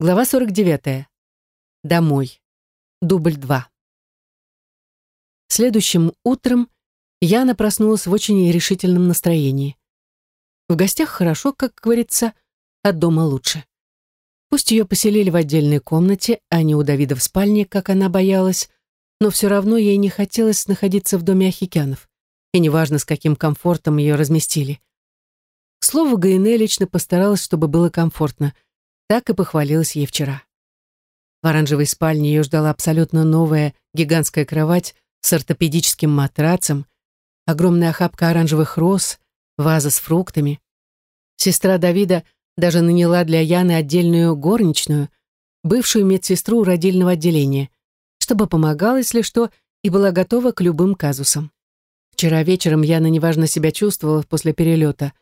Глава 49. Домой. Дубль 2. Следующим утром Яна проснулась в очень решительном настроении. В гостях хорошо, как говорится, а дома лучше. Пусть ее поселили в отдельной комнате, а не у Давида в спальне, как она боялась, но все равно ей не хотелось находиться в доме Ахикянов, и неважно, с каким комфортом ее разместили. К слову, Гайне лично постаралась, чтобы было комфортно – так и похвалилась ей вчера. В оранжевой спальне ее ждала абсолютно новая гигантская кровать с ортопедическим матрацем, огромная охапка оранжевых роз, ваза с фруктами. Сестра Давида даже наняла для Яны отдельную горничную, бывшую медсестру родильного отделения, чтобы помогала, если что, и была готова к любым казусам. Вчера вечером Яна неважно себя чувствовала после перелета,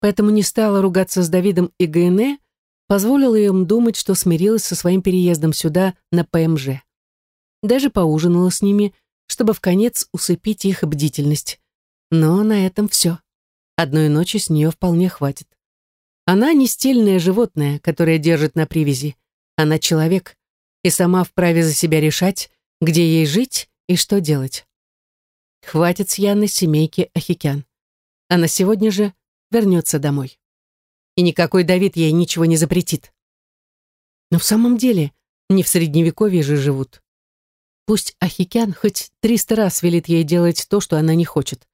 поэтому не стала ругаться с Давидом и ГНЭ, позволила им думать, что смирилась со своим переездом сюда на ПМЖ. Даже поужинала с ними, чтобы в конец усыпить их бдительность. Но на этом все. Одной ночи с нее вполне хватит. Она не стильное животное, которое держит на привязи. Она человек, и сама вправе за себя решать, где ей жить и что делать. Хватит с Яны семейки Ахикян. Она сегодня же вернется домой и никакой Давид ей ничего не запретит. Но в самом деле не в средневековье же живут. Пусть Ахикян хоть триста раз велит ей делать то, что она не хочет.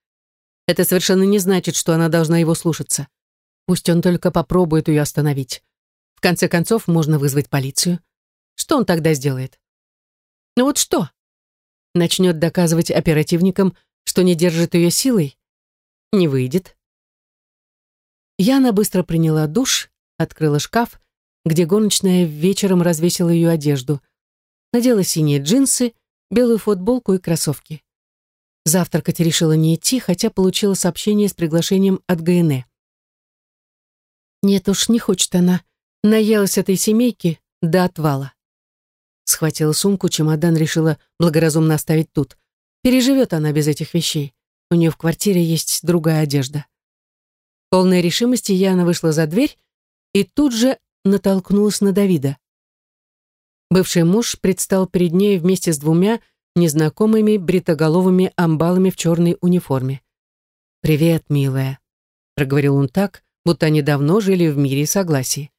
Это совершенно не значит, что она должна его слушаться. Пусть он только попробует ее остановить. В конце концов, можно вызвать полицию. Что он тогда сделает? Ну вот что? Начнет доказывать оперативникам, что не держит ее силой? Не выйдет. Яна быстро приняла душ, открыла шкаф, где горничная вечером развесила ее одежду. Надела синие джинсы, белую футболку и кроссовки. Завтракать решила не идти, хотя получила сообщение с приглашением от ГНЭ. Нет уж, не хочет она. Наелась этой семейки до отвала. Схватила сумку, чемодан решила благоразумно оставить тут. Переживет она без этих вещей. У нее в квартире есть другая одежда. Полной решимости Яна вышла за дверь и тут же натолкнулась на Давида. Бывший муж предстал перед ней вместе с двумя незнакомыми бритоголовыми амбалами в черной униформе. «Привет, милая», — проговорил он так, будто они давно жили в мире и согласии.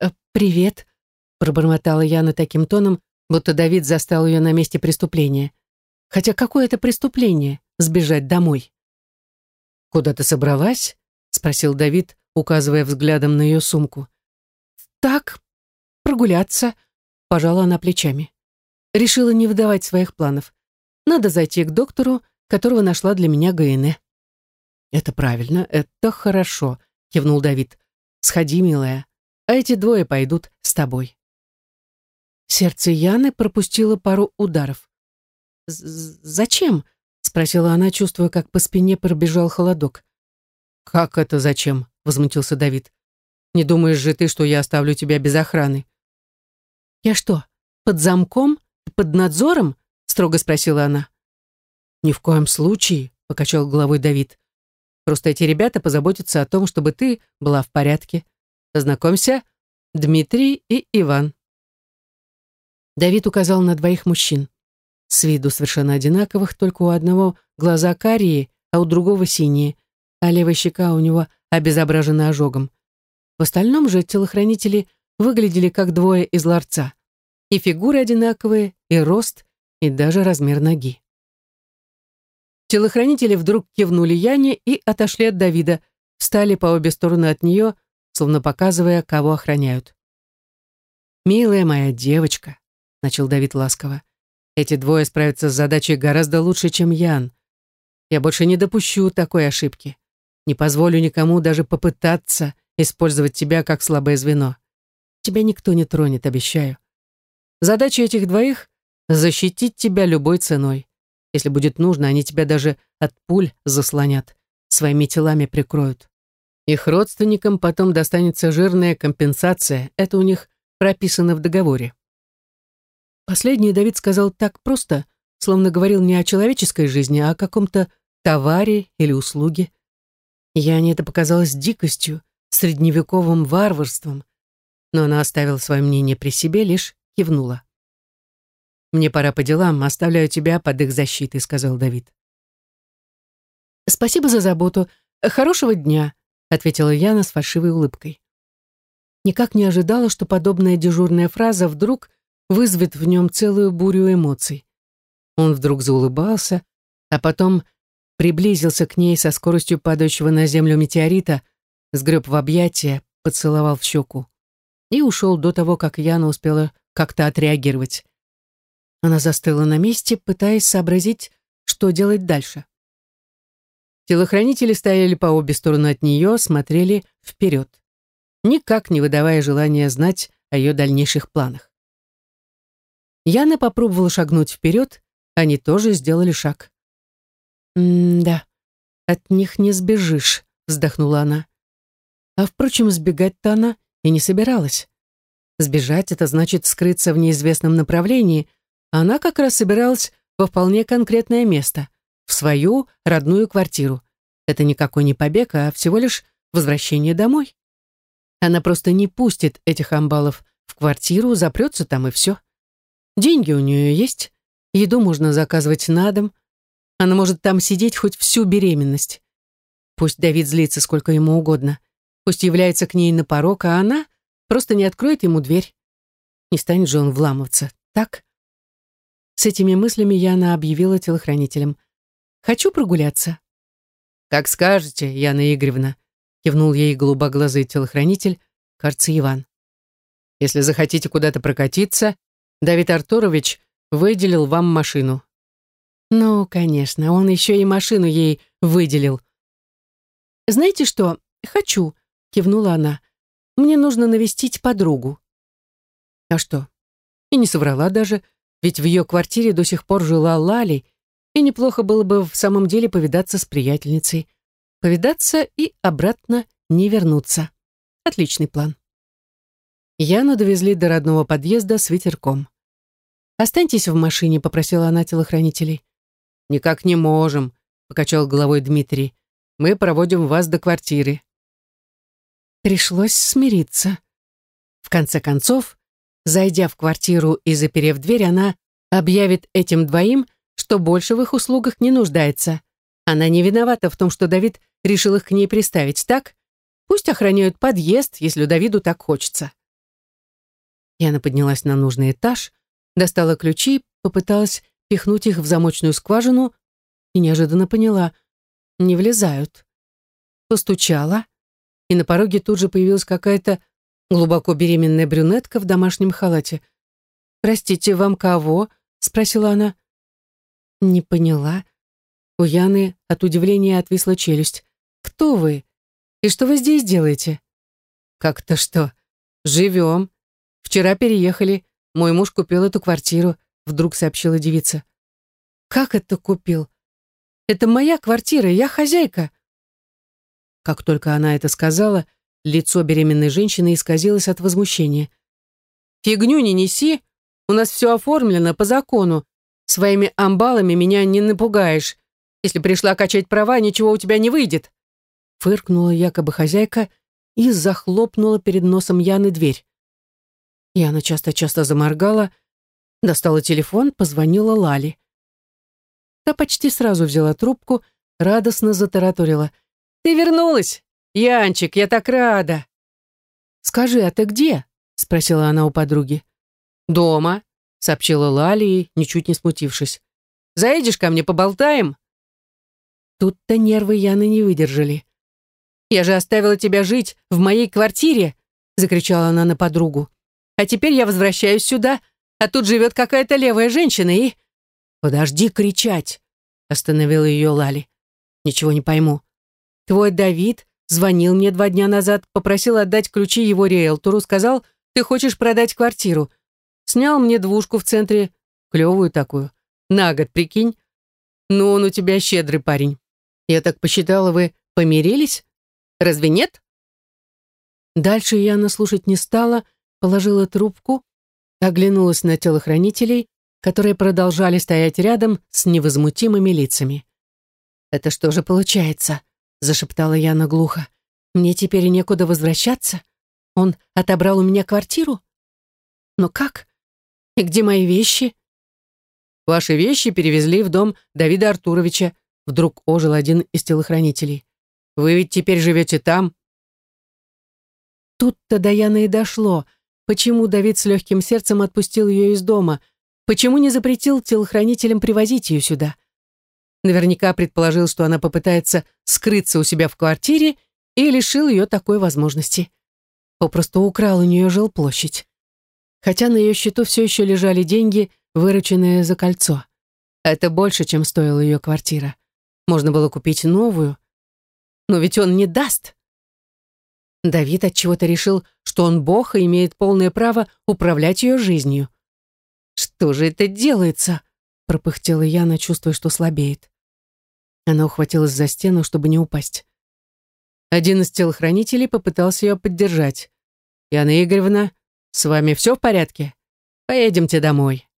«Э, «Привет», — пробормотала Яна таким тоном, будто Давид застал ее на месте преступления. Хотя какое это преступление — сбежать домой? «Куда ты собралась?» Спросил Давид, указывая взглядом на ее сумку. «Так, прогуляться», — пожала она плечами. Решила не выдавать своих планов. Надо зайти к доктору, которого нашла для меня ГНЭ. «Это правильно, это хорошо», — кивнул Давид. «Сходи, милая, а эти двое пойдут с тобой». Сердце Яны пропустило пару ударов. «Зачем?» — спросила она, чувствуя, как по спине пробежал холодок. «Как это зачем?» — возмутился Давид. «Не думаешь же ты, что я оставлю тебя без охраны?» «Я что, под замком? Под надзором?» — строго спросила она. «Ни в коем случае», — покачал головой Давид. «Просто эти ребята позаботятся о том, чтобы ты была в порядке. Познакомься, Дмитрий и Иван». Давид указал на двоих мужчин. С виду совершенно одинаковых, только у одного глаза карие, а у другого синие а левая щека у него обезображена ожогом. В остальном же телохранители выглядели как двое из ларца. И фигуры одинаковые, и рост, и даже размер ноги. Телохранители вдруг кивнули Яне и отошли от Давида, встали по обе стороны от нее, словно показывая, кого охраняют. «Милая моя девочка», — начал Давид ласково, — «эти двое справятся с задачей гораздо лучше, чем Ян. Я больше не допущу такой ошибки. Не позволю никому даже попытаться использовать тебя как слабое звено. Тебя никто не тронет, обещаю. Задача этих двоих — защитить тебя любой ценой. Если будет нужно, они тебя даже от пуль заслонят, своими телами прикроют. Их родственникам потом достанется жирная компенсация. Это у них прописано в договоре. Последний Давид сказал так просто, словно говорил не о человеческой жизни, а о каком-то товаре или услуге. Яне это показалось дикостью, средневековым варварством. но она оставила свое мнение при себе, лишь кивнула. «Мне пора по делам, оставляю тебя под их защитой», — сказал Давид. «Спасибо за заботу. Хорошего дня», — ответила Яна с фальшивой улыбкой. Никак не ожидала, что подобная дежурная фраза вдруг вызовет в нем целую бурю эмоций. Он вдруг заулыбался, а потом приблизился к ней со скоростью падающего на землю метеорита, сгреб в объятия, поцеловал в щеку и ушел до того, как Яна успела как-то отреагировать. Она застыла на месте, пытаясь сообразить, что делать дальше. Телохранители стояли по обе стороны от нее, смотрели вперед, никак не выдавая желания знать о ее дальнейших планах. Яна попробовала шагнуть вперед, они тоже сделали шаг. «М-да, от них не сбежишь», — вздохнула она. А, впрочем, сбегать-то она и не собиралась. Сбежать — это значит скрыться в неизвестном направлении, а она как раз собиралась во вполне конкретное место, в свою родную квартиру. Это никакой не побег, а всего лишь возвращение домой. Она просто не пустит этих амбалов в квартиру, запрется там и все. Деньги у нее есть, еду можно заказывать на дом, она может там сидеть хоть всю беременность. Пусть Давид злится сколько ему угодно. Пусть является к ней на порог, а она просто не откроет ему дверь. Не станет же он вламываться, так? С этими мыслями Яна объявила телохранителям. «Хочу прогуляться». «Как скажете, Яна Игоревна», кивнул ей голубоглазый телохранитель, кажется, Иван. «Если захотите куда-то прокатиться, Давид Артурович выделил вам машину. Ну, конечно, он еще и машину ей выделил. «Знаете что? Хочу», — кивнула она. «Мне нужно навестить подругу». А что? И не соврала даже, ведь в ее квартире до сих пор жила Лали, и неплохо было бы в самом деле повидаться с приятельницей. Повидаться и обратно не вернуться. Отличный план. Яну довезли до родного подъезда с ветерком. «Останьтесь в машине», — попросила она телохранителей. «Никак не можем», — покачал головой Дмитрий. «Мы проводим вас до квартиры». Пришлось смириться. В конце концов, зайдя в квартиру и заперев дверь, она объявит этим двоим, что больше в их услугах не нуждается. Она не виновата в том, что Давид решил их к ней приставить, так? Пусть охраняют подъезд, если Давиду так хочется. Яна поднялась на нужный этаж, достала ключи, попыталась пихнуть их в замочную скважину и неожиданно поняла, не влезают. Постучала, и на пороге тут же появилась какая-то глубоко беременная брюнетка в домашнем халате. «Простите, вам кого?» — спросила она. «Не поняла». У Яны от удивления отвисла челюсть. «Кто вы? И что вы здесь делаете?» «Как-то что? Живем. Вчера переехали. Мой муж купил эту квартиру вдруг сообщила девица. «Как это купил? Это моя квартира, я хозяйка». Как только она это сказала, лицо беременной женщины исказилось от возмущения. «Фигню не неси, у нас все оформлено по закону. Своими амбалами меня не напугаешь. Если пришла качать права, ничего у тебя не выйдет». Фыркнула якобы хозяйка и захлопнула перед носом Яны дверь. Яна часто-часто заморгала, Достала телефон, позвонила Лали. Та почти сразу взяла трубку, радостно затараторила. «Ты вернулась! Янчик, я так рада!» «Скажи, а ты где?» — спросила она у подруги. «Дома», — сообщила Лали, ничуть не смутившись. «Заедешь ко мне, поболтаем?» Тут-то нервы Яны не выдержали. «Я же оставила тебя жить в моей квартире!» — закричала она на подругу. «А теперь я возвращаюсь сюда, а тут живет какая-то левая женщина и...» «Подожди кричать!» — остановила ее Лали. «Ничего не пойму. Твой Давид звонил мне два дня назад, попросил отдать ключи его риэлтору, сказал, ты хочешь продать квартиру. Снял мне двушку в центре, клевую такую. На год, прикинь. Ну, он у тебя щедрый парень. Я так посчитала, вы помирились? Разве нет?» Дальше я наслушать не стала, положила трубку, оглянулась на телохранителей, которые продолжали стоять рядом с невозмутимыми лицами. «Это что же получается?» — зашептала Яна глухо. «Мне теперь некуда возвращаться? Он отобрал у меня квартиру? Но как? И где мои вещи? Ваши вещи перевезли в дом Давида Артуровича, вдруг ожил один из телохранителей. Вы ведь теперь живете там? Тут-то до Яны и дошло. Почему Давид с легким сердцем отпустил ее из дома? Почему не запретил телохранителям привозить ее сюда? Наверняка предположил, что она попытается скрыться у себя в квартире и лишил ее такой возможности. Попросту украл у нее жилплощадь. Хотя на ее счету все еще лежали деньги, вырученные за кольцо. Это больше, чем стоила ее квартира. Можно было купить новую. Но ведь он не даст. Давид отчего-то решил, что он бог и имеет полное право управлять ее жизнью. «Что же это делается?» — пропыхтела Яна, чувствуя, что слабеет. Она ухватилась за стену, чтобы не упасть. Один из телохранителей попытался ее поддержать. «Яна Игоревна, с вами все в порядке? Поедемте домой».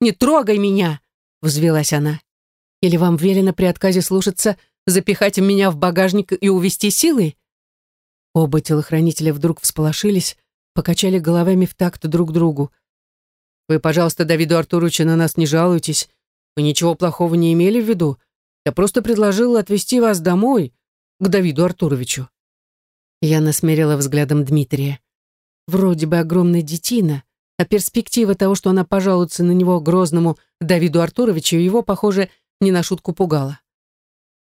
«Не трогай меня!» — взвелась она. «Или вам велено при отказе слушаться запихать меня в багажник и увести силой?» Оба телохранителя вдруг всполошились, покачали головами в такт друг другу. «Вы, пожалуйста, Давиду Артуровичу на нас не жалуйтесь. Мы ничего плохого не имели в виду. Я просто предложил отвезти вас домой, к Давиду Артуровичу». Я насмерила взглядом Дмитрия. Вроде бы огромная детина, а перспектива того, что она пожалуется на него грозному Давиду Артуровичу, его, похоже, не на шутку пугала.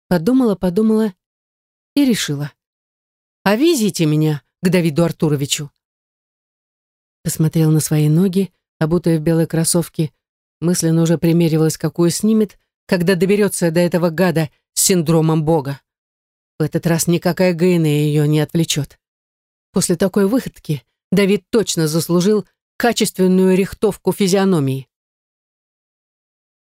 Подумала, подумала и решила. «А везите меня к Давиду Артуровичу». Посмотрел на свои ноги, обутая в белые кроссовки, мысленно уже примеривалась, какую снимет, когда доберется до этого гада с синдромом Бога. В этот раз никакая ГН ее не отвлечет. После такой выходки Давид точно заслужил качественную рихтовку физиономии.